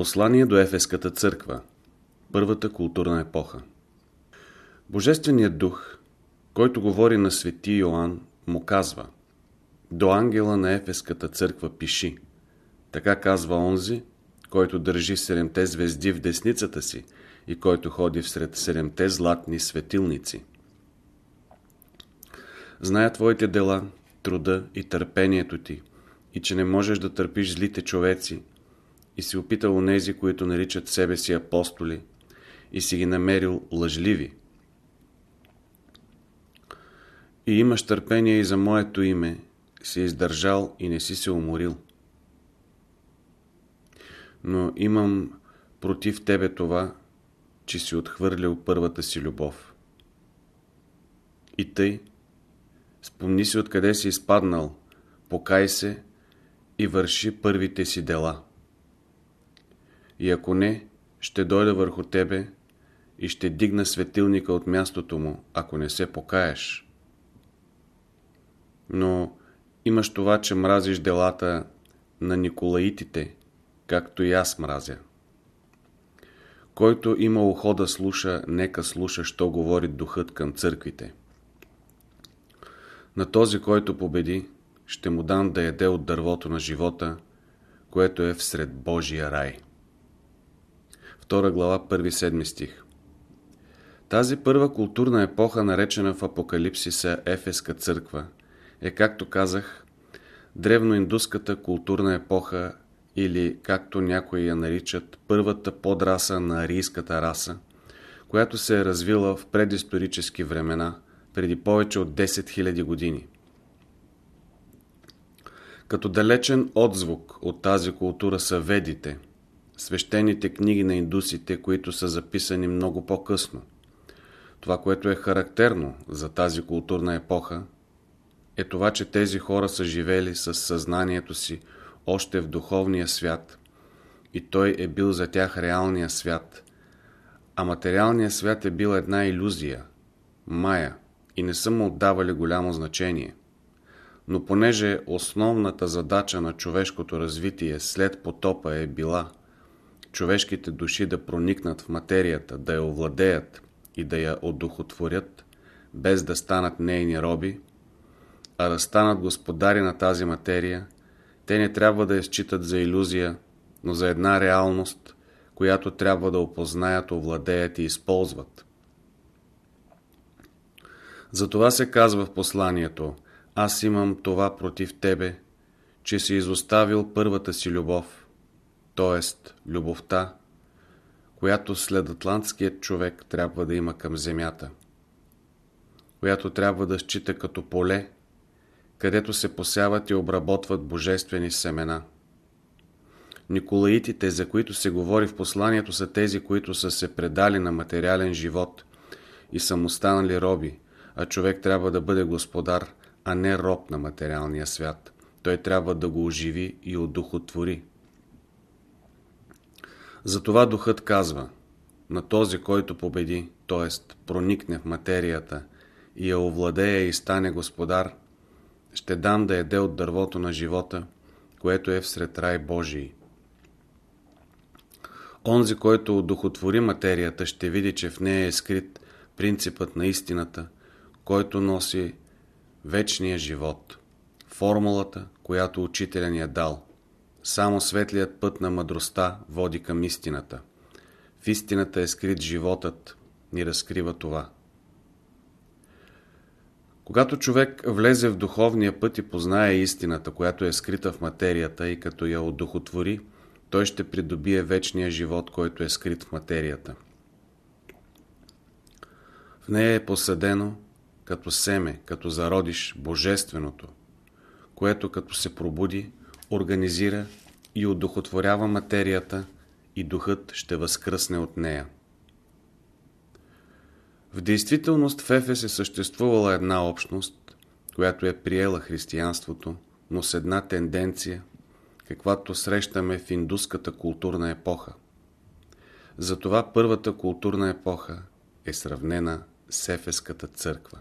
Послание до Ефеската църква Първата културна епоха Божественият дух, който говори на свети Йоанн, му казва До ангела на Ефеската църква пиши Така казва онзи, който държи седемте звезди в десницата си и който ходи всред седемте златни светилници. Зная твоите дела, труда и търпението ти, и че не можеш да търпиш злите човеци, и си опитал онези, които наричат себе си апостоли, и си ги намерил лъжливи. И имаш търпение и за моето име, си издържал и не си се уморил. Но имам против тебе това, че си отхвърлил първата си любов. И тъй, спомни си откъде си изпаднал, покай се и върши първите си дела. И ако не, ще дойда върху тебе и ще дигна светилника от мястото му, ако не се покаеш. Но имаш това, че мразиш делата на Николаитите, както и аз мразя. Който има ухо да слуша, нека слуша, що говори духът към църквите. На този, който победи, ще му дам да яде от дървото на живота, което е всред Божия рай. 2 глава, 1-7 стих. Тази първа културна епоха, наречена в Апокалипсиса Ефеска църква, е, както казах, древноиндуската културна епоха или, както някои я наричат, първата подраса на арийската раса, която се е развила в предисторически времена, преди повече от 10 000 години. Като далечен отзвук от тази култура са ведите – свещените книги на индусите, които са записани много по-късно. Това, което е характерно за тази културна епоха, е това, че тези хора са живели с съзнанието си още в духовния свят и той е бил за тях реалния свят, а материалният свят е бил една иллюзия, мая и не са му отдавали голямо значение. Но понеже основната задача на човешкото развитие след потопа е била – човешките души да проникнат в материята, да я овладеят и да я одухотворят, без да станат нейни роби, а да станат господари на тази материя, те не трябва да я считат за иллюзия, но за една реалност, която трябва да опознаят, овладеят и използват. Затова се казва в посланието Аз имам това против тебе, че си изоставил първата си любов т.е. любовта, която след атлантският човек трябва да има към земята, която трябва да счита като поле, където се посяват и обработват божествени семена. Николаитите, за които се говори в посланието, са тези, които са се предали на материален живот и са му станали роби, а човек трябва да бъде господар, а не роб на материалния свят. Той трябва да го оживи и одухотвори. Затова духът казва на този, който победи, т.е. проникне в материята и я овладее и стане господар, ще дам да еде от дървото на живота, което е всред рай Божий. Онзи, който удохотвори материята, ще види, че в нея е скрит принципът на истината, който носи вечния живот, формулата, която учителя ни е дал – само светлият път на мъдростта води към истината. В истината е скрит животът, ни разкрива това. Когато човек влезе в духовния път и познае истината, която е скрита в материята и като я одухотвори, той ще придобие вечния живот, който е скрит в материята. В нея е посадено като семе, като зародиш божественото, което като се пробуди, организира и удохотворява материята и духът ще възкръсне от нея. В действителност в Ефес е съществувала една общност, която е приела християнството, но с една тенденция, каквато срещаме в индуската културна епоха. Затова първата културна епоха е сравнена с Ефеската църква.